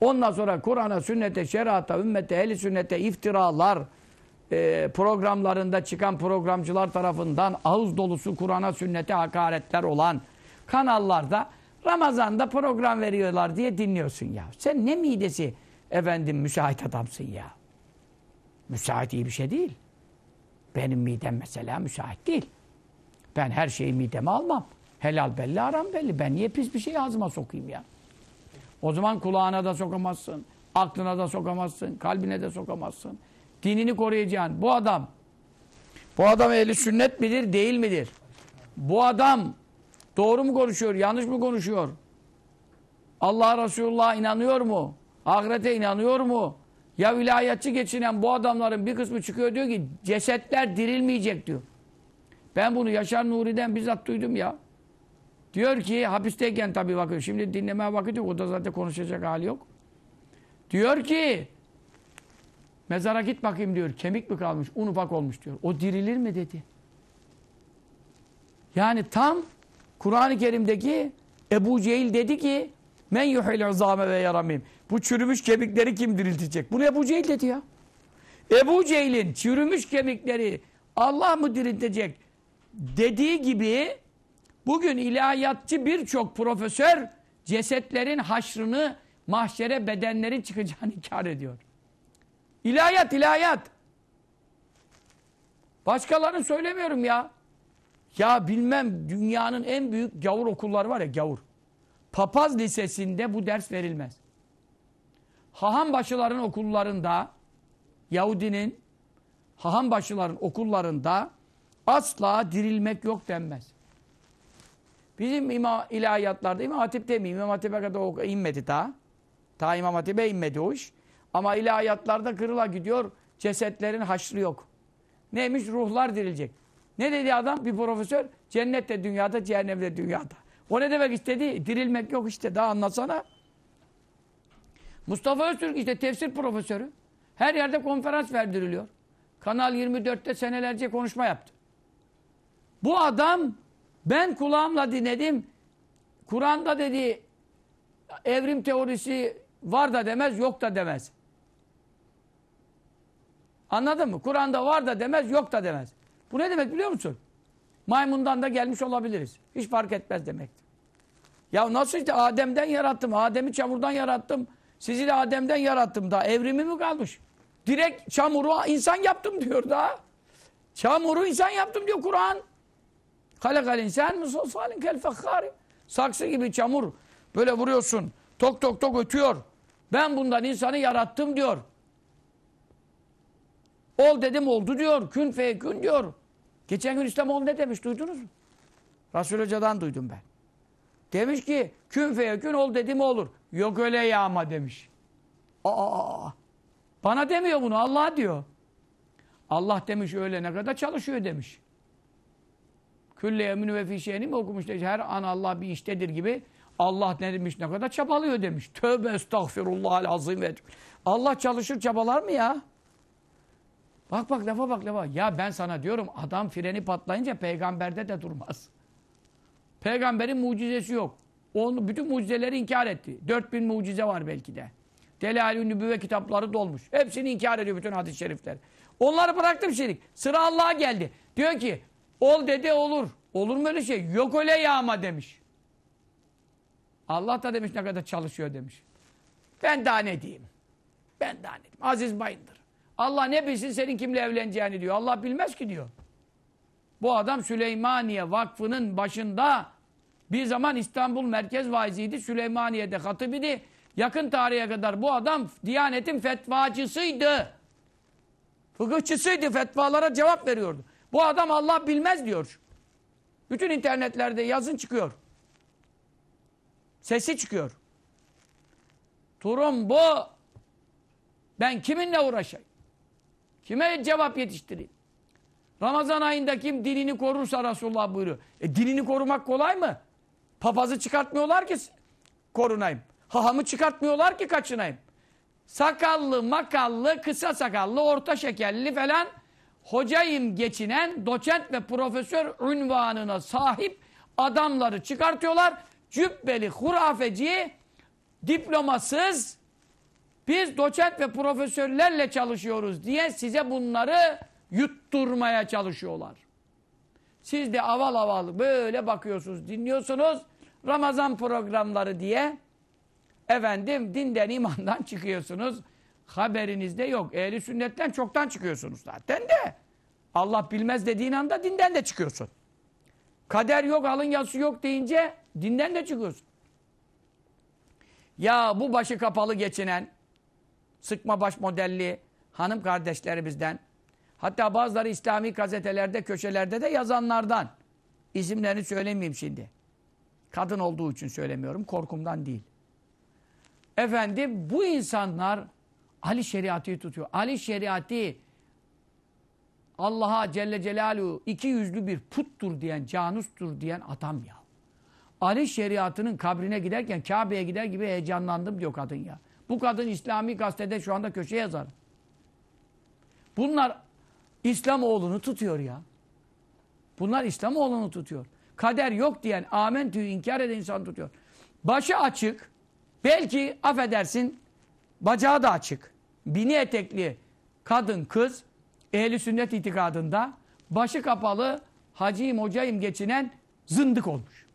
Ondan sonra Kur'an'a, sünnete, şerata, ümmete, ehli sünnete iftiralar e, programlarında çıkan programcılar tarafından ağız dolusu Kur'an'a, sünnete hakaretler olan kanallarda Ramazan'da program veriyorlar diye dinliyorsun ya. Sen ne midesi efendim müsait adamsın ya. Müsait iyi bir şey değil. Benim midem mesela müsait değil. Ben her şeyi mideme almam. Helal belli, haram belli. Ben niye pis bir şey ağzıma sokayım ya? O zaman kulağına da sokamazsın. Aklına da sokamazsın. Kalbine de sokamazsın. Dinini koruyacaksın. Bu adam bu adam ehli sünnet midir, değil midir? Bu adam doğru mu konuşuyor, yanlış mı konuşuyor? Allah Resulullah inanıyor mu? Ahirete inanıyor mu? Ya vilayetçi geçinen bu adamların bir kısmı çıkıyor diyor ki cesetler dirilmeyecek diyor. Ben bunu Yaşar Nuri'den bizzat duydum ya. Diyor ki hapisteyken tabii bakın şimdi dinlemeye vakit yok. O da zaten konuşacak hali yok. Diyor ki mezara git bakayım diyor. Kemik mi kalmış? Un ufak olmuş diyor. O dirilir mi dedi. Yani tam Kur'an-ı Kerim'deki Ebu Cehil dedi ki men yuhil uzame ve yaramim. Bu çürümüş kemikleri kim diriltecek? Bunu Ebu Cehil dedi ya. Ebu Cehil'in çürümüş kemikleri Allah mı diriltecek dediği gibi bugün ilahiyatçı birçok profesör cesetlerin haşrını mahşere bedenlerin çıkacağını inkar ediyor. İlahiyat, ilahiyat. Başkalarını söylemiyorum ya. Ya bilmem dünyanın en büyük gavur okulları var ya gavur. Papaz lisesinde bu ders verilmez. Hahambaşıların okullarında Yahudinin hahambaşıların okullarında asla dirilmek yok denmez. Bizim ima, ilahiyatlarda, İmam Hatip'te mi? İmam Hatip'e kadar inmedi daha. Ta İmam Hatip'e inmedi o iş. Ama ilahiyatlarda kırıla gidiyor, cesetlerin haşrı yok. Neymiş? Ruhlar dirilecek. Ne dedi adam? Bir profesör, cennette dünyada, cehennemde dünyada. O ne demek istedi? Dirilmek yok işte, daha anlatsana. Mustafa Öztürk işte tefsir profesörü. Her yerde konferans verdiriliyor. Kanal 24'te senelerce konuşma yaptı. Bu adam ben kulağımla dinledim. Kur'an'da dedi evrim teorisi var da demez, yok da demez. Anladın mı? Kur'an'da var da demez, yok da demez. Bu ne demek biliyor musun? Maymundan da gelmiş olabiliriz. Hiç fark etmez demektir. Ya nasıl işte Adem'den yarattım, Adem'i çamurdan yarattım. Sizi de Adem'den yarattım daha. Evrimi mi kalmış? Direkt çamuru insan yaptım diyor daha. Çamuru insan yaptım diyor Kur'an. Halakal insan musalsalin kel fekhari. Saksı gibi çamur. Böyle vuruyorsun. Tok tok tok ötüyor. Ben bundan insanı yarattım diyor. Ol dedim oldu diyor. Kün fekün diyor. Geçen gün İslamoğlu ne demiş duydunuz mu? Resul Hoca'dan duydum ben. Demiş ki kün feyekün ol dedim olur. Yok öyle yağma demiş. Aa, bana demiyor bunu Allah diyor. Allah demiş öyle ne kadar çalışıyor demiş. Külle yeminu ve fişeyni mi okumuş. Her an Allah bir iştedir gibi. Allah ne demiş ne kadar çabalıyor demiş. Tövbe estağfirullah azim ve Allah çalışır çabalar mı ya? Bak bak lafa bak lafa. Ya ben sana diyorum adam freni patlayınca peygamberde de durmaz. Peygamberin mucizesi yok. Onu bütün mucizeleri inkar etti. 4000 mucize var belki de. Delal-i Nübüvve kitapları dolmuş. Hepsini inkar ediyor bütün hadis-i şerifler. Onları bıraktım şerik. Sıra Allah'a geldi. Diyor ki ol dedi olur. Olur mu öyle şey? Yok öyle yağma demiş. Allah da demiş ne kadar çalışıyor demiş. Ben daha ne diyeyim? Ben daha ne diyeyim? Aziz Bayındır. Allah ne bilsin senin kimle evleneceğini diyor. Allah bilmez ki diyor. Bu adam Süleymaniye Vakfı'nın başında bir zaman İstanbul Merkez Vaiziydi. Süleymaniye'de hatibiydi. Yakın tarihe kadar bu adam Diyanet'in fetvacısıydı. Fıkıhçısıydı. Fetvalara cevap veriyordu. Bu adam Allah bilmez diyor. Bütün internetlerde yazın çıkıyor. Sesi çıkıyor. Durum bu. Ben kiminle uğraşayım? Kime cevap yetiştireyim? Ramazan ayında kim dinini korursa Resulullah buyuruyor. E dinini korumak kolay mı? Papazı çıkartmıyorlar ki korunayım. Hahamı çıkartmıyorlar ki kaçınayım. Sakallı, makallı, kısa sakallı, orta şekerli falan hocayım geçinen doçent ve profesör ünvanına sahip adamları çıkartıyorlar. Cübbeli, hurafeci, diplomasız, Biz doçent ve profesörlerle çalışıyoruz diye size bunları yutturmaya çalışıyorlar. Siz de aval aval böyle bakıyorsunuz, dinliyorsunuz. Ramazan programları diye efendim dinden imandan (laughs) çıkıyorsunuz. Haberinizde yok. Ehli sünnetten çoktan çıkıyorsunuz zaten de. Allah bilmez dediğin anda dinden de çıkıyorsun. Kader yok, alın yazısı yok deyince dinden de çıkıyorsun. Ya bu başı kapalı geçinen sıkma baş modelli hanım kardeşlerimizden hatta bazıları İslami gazetelerde, köşelerde de yazanlardan isimlerini söylemeyeyim şimdi. Kadın olduğu için söylemiyorum, korkumdan değil. Efendim bu insanlar Ali şeriatı tutuyor. Ali şeriatı Allah'a Celle Celaluhu iki yüzlü bir puttur diyen, canustur diyen adam ya. Ali şeriatının kabrine giderken Kabe'ye gider gibi heyecanlandım diyor kadın ya. Bu kadın İslami gazetede şu anda köşe yazar. Bunlar İslamoğlu'nu tutuyor ya. Bunlar İslamoğlu'nu tutuyor. Kader yok diyen, amentüyü inkar eden insan tutuyor. Başı açık, belki affedersin, bacağı da açık. Bini etekli kadın, kız, ehli sünnet itikadında başı kapalı, hacıyım, hocayım geçinen zındık olmuş.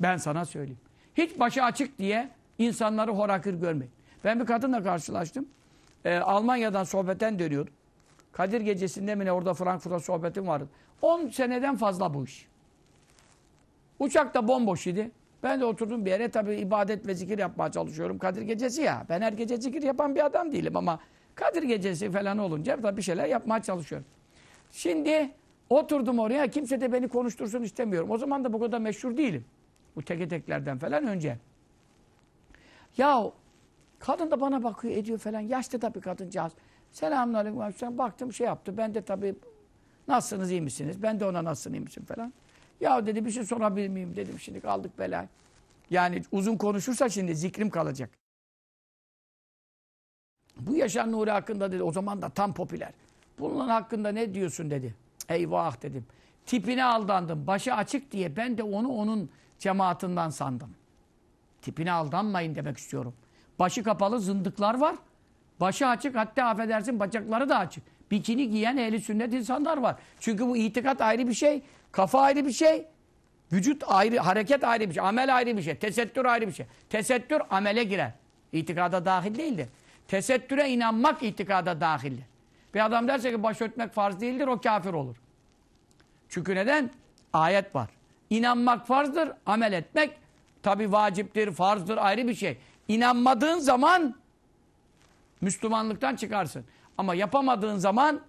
Ben sana söyleyeyim. Hiç başı açık diye insanları horakır görmeyin. Ben bir kadınla karşılaştım. Ee, Almanya'dan sohbetten dönüyordum. Kadir gecesinde mi ne orada Frankfurt'a sohbetim vardı. 10 seneden fazla bu iş. Uçak da bomboş idi. Ben de oturdum bir yere tabii ibadet ve zikir yapmaya çalışıyorum. Kadir gecesi ya. Ben her gece zikir yapan bir adam değilim ama Kadir gecesi falan olunca da bir şeyler yapmaya çalışıyorum. Şimdi oturdum oraya. Kimse de beni konuştursun istemiyorum. O zaman da bu kadar meşhur değilim. Bu teke teklerden falan önce. Ya kadın da bana bakıyor ediyor falan. Yaşlı tabii kadıncağız. Selamünaleyküm. Sen baktım şey yaptı. Ben de tabii nasılsınız iyi misiniz? Ben de ona nasılsın iyi misin falan. Ya dedi bir şey sorabilir miyim dedim. Şimdi kaldık bela. Yani uzun konuşursa şimdi zikrim kalacak. Bu Yaşar Nuri hakkında dedi. O zaman da tam popüler. Bunun hakkında ne diyorsun dedi. Eyvah dedim. Tipine aldandım. Başı açık diye ben de onu onun cemaatinden sandım. Tipine aldanmayın demek istiyorum. Başı kapalı zındıklar var. Başı açık hatta affedersin bacakları da açık. Bikini giyen ehli sünnet insanlar var. Çünkü bu itikat ayrı bir şey. Kafa ayrı bir şey. Vücut ayrı, hareket ayrı bir şey. Amel ayrı bir şey. Tesettür ayrı bir şey. Tesettür amele girer. İtikada dahil değildir. Tesettüre inanmak itikada dahildir. Bir adam derse ki başörtmek farz değildir o kafir olur. Çünkü neden? Ayet var. İnanmak farzdır, amel etmek tabi vaciptir, farzdır ayrı bir şey. İnanmadığın zaman Müslümanlıktan çıkarsın. Ama yapamadığın zaman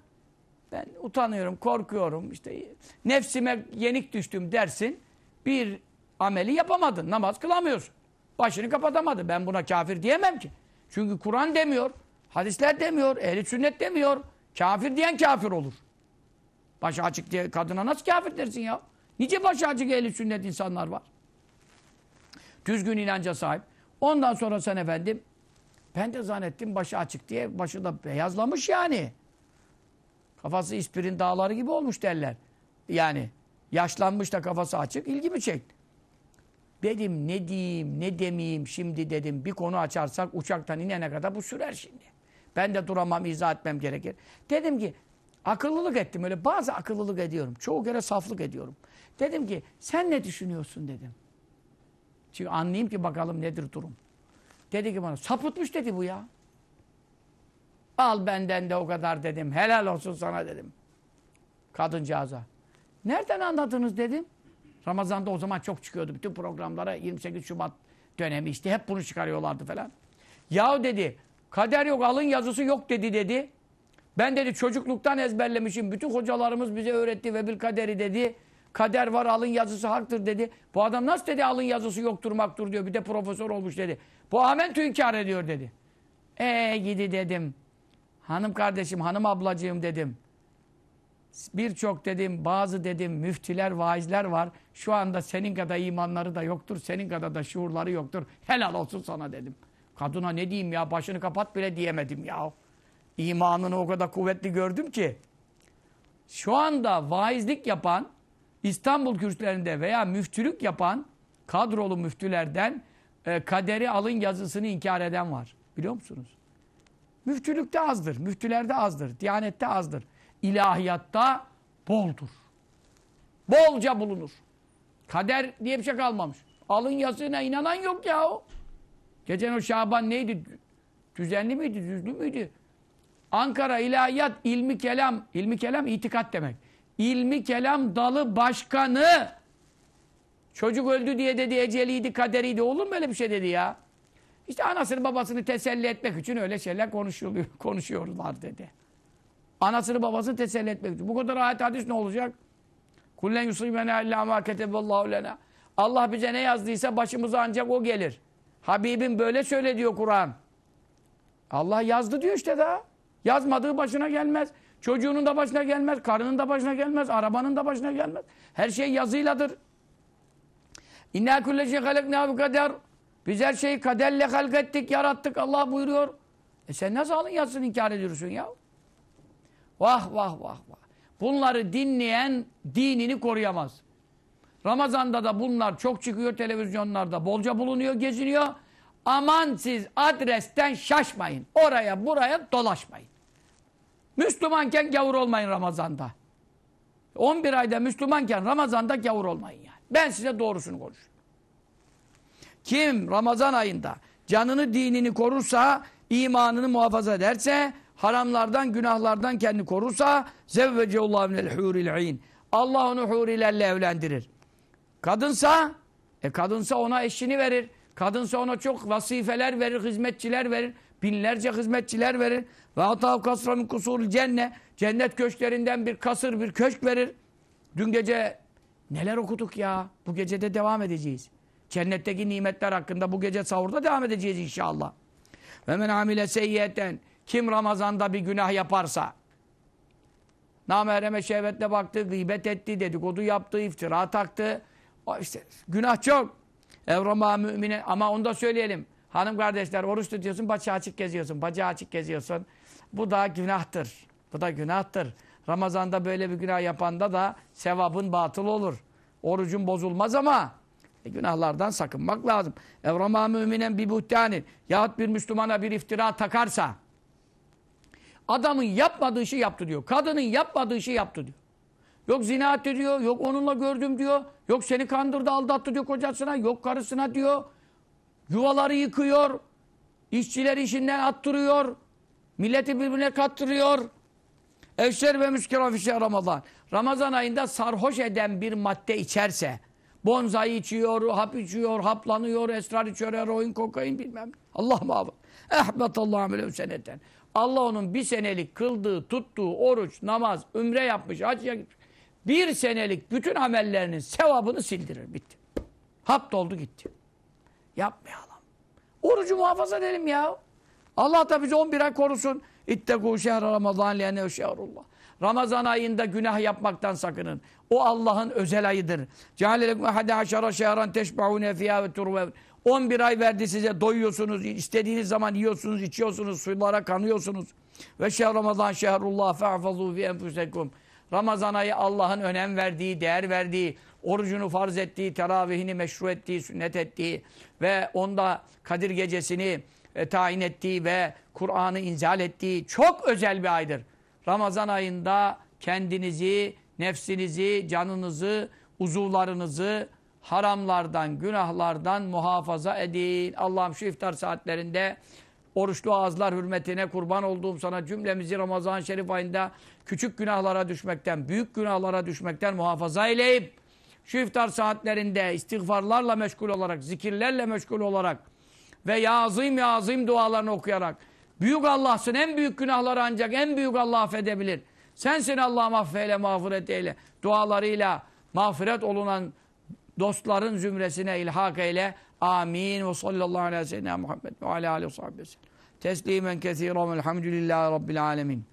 ben utanıyorum, korkuyorum, işte nefsime yenik düştüm dersin. Bir ameli yapamadın, namaz kılamıyorsun. Başını kapatamadın. Ben buna kafir diyemem ki. Çünkü Kur'an demiyor, hadisler demiyor, ehli sünnet demiyor. Kafir diyen kafir olur. Başı açık diye kadına nasıl kafir dersin ya? Nice başı açık ehli sünnet insanlar var. Düzgün inanca sahip. Ondan sonra sen efendim ben de zannettim başı açık diye başı da beyazlamış yani. Kafası ispirin dağları gibi olmuş derler. Yani yaşlanmış da kafası açık ilgimi çekti. Dedim ne diyeyim ne demeyeyim şimdi dedim bir konu açarsak uçaktan inene kadar bu sürer şimdi. Ben de duramam izah etmem gerekir. Dedim ki akıllılık ettim öyle bazı akıllılık ediyorum. Çoğu kere saflık ediyorum. Dedim ki sen ne düşünüyorsun dedim. Çünkü anlayayım ki bakalım nedir durum. Dedi ki bana sapıtmış dedi bu ya. Al benden de o kadar dedim. Helal olsun sana dedim. Kadıncağıza. Nereden anladınız dedim. Ramazan'da o zaman çok çıkıyordu. Bütün programlara 28 Şubat dönemi işte hep bunu çıkarıyorlardı falan. Yahu dedi kader yok alın yazısı yok dedi dedi. Ben dedi çocukluktan ezberlemişim. Bütün hocalarımız bize öğretti ve bil kaderi dedi. Kader var alın yazısı haktır dedi. Bu adam nasıl dedi alın yazısı yoktur maktur diyor. Bir de profesör olmuş dedi. Bu amentü inkar ediyor dedi. Eee gidi dedim. Hanım kardeşim, hanım ablacığım dedim. Birçok dedim, bazı dedim müftiler, vaizler var. Şu anda senin kadar imanları da yoktur, senin kadar da şuurları yoktur. Helal olsun sana dedim. Kadına ne diyeyim ya, başını kapat bile diyemedim ya. İmanını o kadar kuvvetli gördüm ki. Şu anda vaizlik yapan, İstanbul kürsülerinde veya müftülük yapan kadrolu müftülerden e, kaderi alın yazısını inkar eden var. Biliyor musunuz? Müftülükte azdır, müftülerde azdır, diyanette azdır. İlahiyatta boldur. Bolca bulunur. Kader diye bir şey kalmamış. Alın yazına inanan yok ya o. Geçen o Şaban neydi? Düzenli miydi, düzlü müydü? Ankara İlahiyat İlmi Kelam, İlmi Kelam itikat demek. İlmi Kelam dalı başkanı çocuk öldü diye dedi eceliydi, kaderiydi. Olur mu öyle bir şey dedi ya? İşte anasını babasını teselli etmek için öyle şeyler konuşuluyor, (laughs) konuşuyorlar dedi. Anasını babasını teselli etmek için. Bu kadar ayet hadis ne olacak? Kullen yusibena illa ma keteballahu lena. Allah bize ne yazdıysa başımıza ancak o gelir. Habibim böyle söyle diyor Kur'an. Allah yazdı diyor işte daha. Yazmadığı başına gelmez. Çocuğunun da başına gelmez. Karının da başına gelmez. Arabanın da başına gelmez. Her şey yazıyladır. İnna kulle şey halekna kader. Biz her şeyi kaderle halk ettik, yarattık. Allah buyuruyor. E sen nasıl alın yazsın inkar ediyorsun ya? Vah vah vah vah. Bunları dinleyen dinini koruyamaz. Ramazan'da da bunlar çok çıkıyor televizyonlarda. Bolca bulunuyor, geziniyor. Aman siz adresten şaşmayın. Oraya buraya dolaşmayın. Müslümanken gavur olmayın Ramazan'da. 11 ayda Müslümanken Ramazan'da gavur olmayın yani. Ben size doğrusunu konuşuyorum. Kim Ramazan ayında canını dinini korursa, imanını muhafaza ederse, haramlardan, günahlardan kendini korursa zevveceullahu minel huril Allah onu hurilerle evlendirir. Kadınsa e kadınsa ona eşini verir. Kadınsa ona çok vasifeler verir, hizmetçiler verir. Binlerce hizmetçiler verir. Ve atav kasra min kusurul cennet. Cennet köşklerinden bir kasır, bir köşk verir. Dün gece neler okuduk ya. Bu gece de devam edeceğiz. Cennetteki nimetler hakkında bu gece sahurda devam edeceğiz inşallah. Ve men amile seyyiyeten kim Ramazan'da bir günah yaparsa namereme şehvetle baktı, gıybet etti, dedikodu yaptı, iftira taktı. O işte günah çok. Evrama mümine ama onu da söyleyelim. Hanım kardeşler oruç tutuyorsun, bacağı açık geziyorsun, bacağı açık geziyorsun. Bu da günahtır. Bu da günahtır. Ramazan'da böyle bir günah yapanda da sevabın batıl olur. Orucun bozulmaz ama e, günahlardan sakınmak lazım. Evrama müminen bir buhtani yahut bir Müslümana bir iftira takarsa adamın yapmadığı işi yaptı diyor. Kadının yapmadığı işi yaptı diyor. Yok zina diyor. Yok onunla gördüm diyor. Yok seni kandırdı aldattı diyor kocasına. Yok karısına diyor. Yuvaları yıkıyor. İşçiler işinden attırıyor. Milleti birbirine kattırıyor. Evşer ve müskera Ramazan. Ramazan ayında sarhoş eden bir madde içerse bonzai içiyor, hap içiyor, haplanıyor, esrar içiyor, eroin, kokain bilmem. Allah muhafaza. Ehbetallahu amelev seneten. Allah onun bir senelik kıldığı, tuttuğu oruç, namaz, ümre yapmış, hac yapmış. Bir senelik bütün amellerinin sevabını sildirir. Bitti. Hap doldu gitti. Yapmayalım. Orucu muhafaza edelim ya. Allah da bizi 11 ay korusun. İttegû şehre ramazan liyennehu şehrullah. Ramazan ayında günah yapmaktan sakının. O Allah'ın özel ayıdır. Cehalelekum ehade haşara şehran teşbe'ûne fiyâ ve turve. 11 ay verdi size doyuyorsunuz, istediğiniz zaman yiyorsunuz, içiyorsunuz, suylara kanıyorsunuz. Ve şehr Ramazan şehrullah fe'afazû fi enfusekum. Ramazan ayı Allah'ın önem verdiği, değer verdiği, orucunu farz ettiği, teravihini meşru ettiği, sünnet ettiği ve onda Kadir gecesini e, tayin ettiği ve Kur'an'ı inzal ettiği çok özel bir aydır. Ramazan ayında kendinizi, nefsinizi, canınızı, uzuvlarınızı haramlardan, günahlardan muhafaza edin. Allah'ım şu iftar saatlerinde oruçlu ağızlar hürmetine kurban olduğum sana cümlemizi Ramazan Şerif ayında küçük günahlara düşmekten, büyük günahlara düşmekten muhafaza eyleyip şu iftar saatlerinde istiğfarlarla meşgul olarak, zikirlerle meşgul olarak ve yazım yazım dualarını okuyarak büyük Allah'sın, en büyük günahları ancak en büyük Allah affedebilir. Sensin Allah'ım affeyle, mağfiret eyle. Dualarıyla mağfiret olunan dostların zümresine ilhak eyle. Amin. Ve sallallahu aleyhi ve sellem Muhammed ve aleyhi ve sellem. Teslimen kethiren velhamdülillahi rabbil alemin.